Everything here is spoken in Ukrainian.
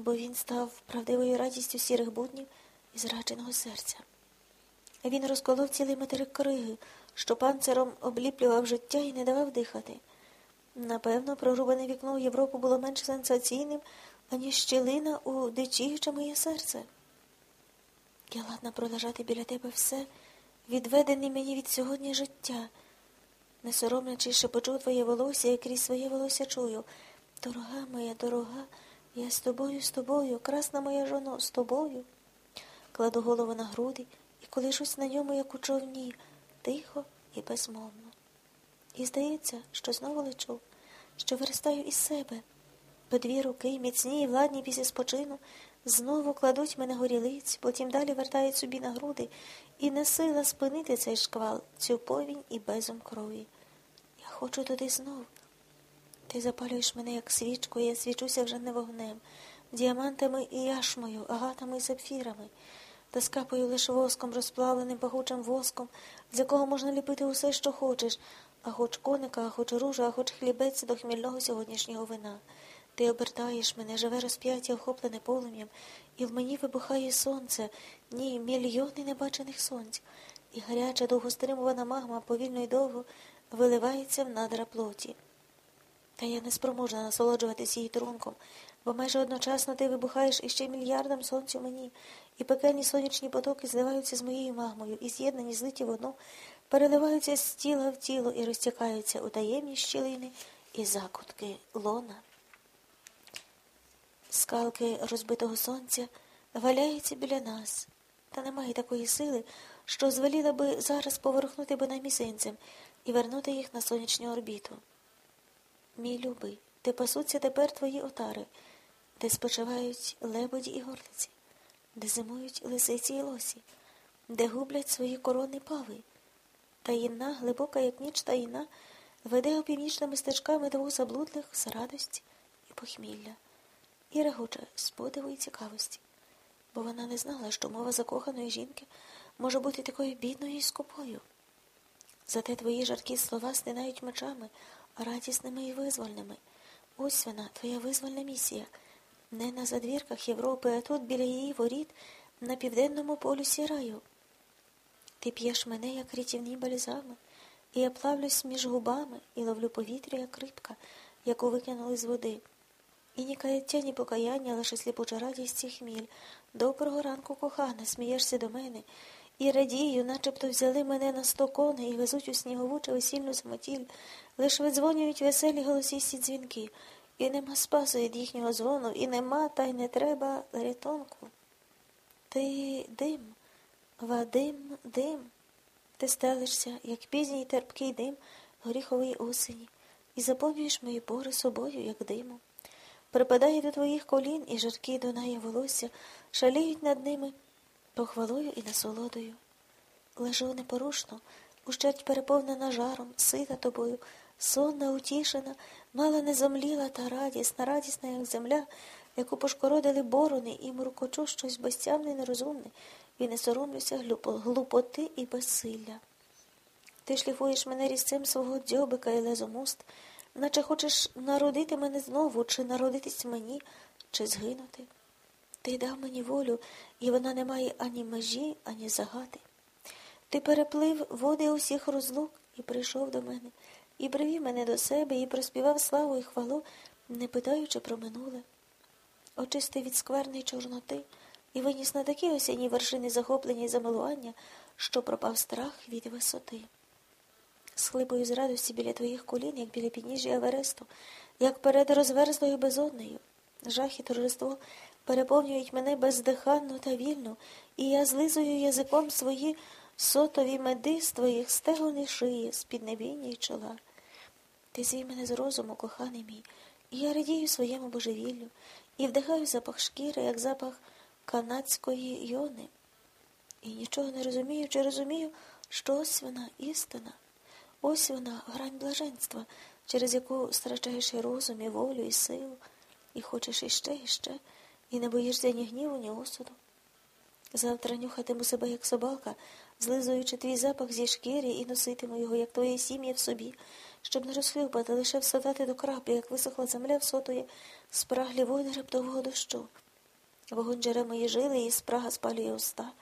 бо він став правдивою радістю сірих буднів і зрадженого серця. Він розколов цілий материк криги, що панциром обліплював життя і не давав дихати. Напевно, прорубане вікно в Європу було менш сенсаційним, аніж щілина у дичіюче моє серце. Я ладна пролежати біля тебе все, відведене мені від сьогодні життя. Не соромлячись, шепочу твоє волосся і крізь своє волосся чую. Дорога моя, дорога, я з тобою, з тобою, красна моя жоно, з тобою. Кладу голову на груди і колишусь на ньому, як у човні, тихо і безмовно. І здається, що знову лечу, що виростаю із себе, бо дві руки, міцні і владні після спочину, знову кладуть мене горілиць, потім далі вертають собі на груди, і не сила спинити цей шквал, цю повінь і безум крові. Я хочу туди знов. Ти запалюєш мене, як свічку, і я свічуся вже не вогнем, діамантами і яшмою, агатами і сапфірами, та скапаю лише воском, розплавленим пахучим воском, з якого можна ліпити усе, що хочеш, а хоч коника, а хоч ружа, а хоч хлібець до хмільного сьогоднішнього вина. Ти обертаєш мене, живе розп'яття, охоплене полум'ям, і в мені вибухає сонце, ні, мільйони небачених сонць, і гаряча, довгостримувана магма повільно й довго виливається в надра плоті. Та я не спроможна насолоджуватися її трунком, бо майже одночасно ти вибухаєш іще мільярдом сонцю мені, і пекельні сонячні потоки зливаються з моєю магмою, і з'єднані злиті в одну, переливаються з тіла в тіло і розтякаються у таємні щілини і закутки лона. Скалки розбитого сонця валяються біля нас, та немає такої сили, що звеліла би зараз поверхнути би нам місинцем і вернути їх на сонячну орбіту. Мій любий, де пасуться тепер твої отари, де спочивають лебоді і горлиці, де зимують лисиці і лосі, де гублять свої корони пави. Таїна, глибока, як ніч таїна, веде опівнічними стежками двох заблудлих з радості і похмілля, і регоче з подиву і цікавості, бо вона не знала, що мова закоханої жінки може бути такою бідною і скупою. Зате твої жаркі слова стинають мечами, радісними і визвольними. Ось вона, твоя визвольна місія, не на задвірках Європи, а тут біля її воріт, на південному полюсі раю. Ти п'єш мене, як рятівні бальзами, і я плавлюсь між губами і ловлю повітря, як рибка, яку викинули з води. І ні каяття, ні покаяння, лише сліпуча радість і хміль. Доброго ранку, кохана, смієшся до мене. І радію, начебто взяли мене на сто коней і везуть у снігову чи весільну самотіль, лиш видзвонюють веселі голосісті дзвінки, і нема спасу від їхнього дзвону, і нема, та й не треба рятунку. Ти дим, Вадим, дим. Ти стелишся, як пізній терпкий дим горіхової осені, і заповнюєш мої пори собою, як димом. Припадає до твоїх колін, і жаркі донає волосся, шаліють над ними похвалою і насолодою. Лежу непорушно, ущерть переповнена жаром, сита тобою, сонна, утішена, мала незомліла та радісна, радісна, як земля, яку пошкородили борони, і муркочу щось безтямне і нерозумне, і не соромлюся глупоти і безсилля. Ти шліфуєш мене різцем свого дзьобика і лезом уст, наче хочеш народити мене знову, чи народитись мені, чи згинути. Ти дав мені волю, і вона не має ані межі, ані загади. Ти переплив води усіх розлук і прийшов до мене, і привів мене до себе, і проспівав славу і хвалу, не питаючи про минуле. Очистив від скверної чорноти і виніс на такі осінні вершини захоплення і замилування, що пропав страх від висоти. Схлипую з радості біля твоїх колін, як біля підніжжя Евересту, як перед розверзлою безоднею. Жах і торжество переповнюють мене бездиханно та вільно, і я злизую язиком свої сотові меди з твоїх стегон і шиї, з піднебіння й чола. Ти звій мене з розуму, коханий мій, і я радію своєму божевіллю, і вдихаю запах шкіри, як запах канадської йони. І нічого не розумію, чи розумію, що ось вона істина, ось вона грань блаженства, через яку страчаєш і розум, і волю, і силу, і хочеш іще, іще, і не боїшся ні гніву, ні осуду. Завтра нюхатиму себе, як собака, злизуючи твій запах зі шкіри і носитиму його, як твоє сім'я в собі, щоб не розхлюпати, лише всадати до краплі, як висохла земля всотує спраглі води раптового дощу. Вогонь жере мої жили, і спрага спалює уста.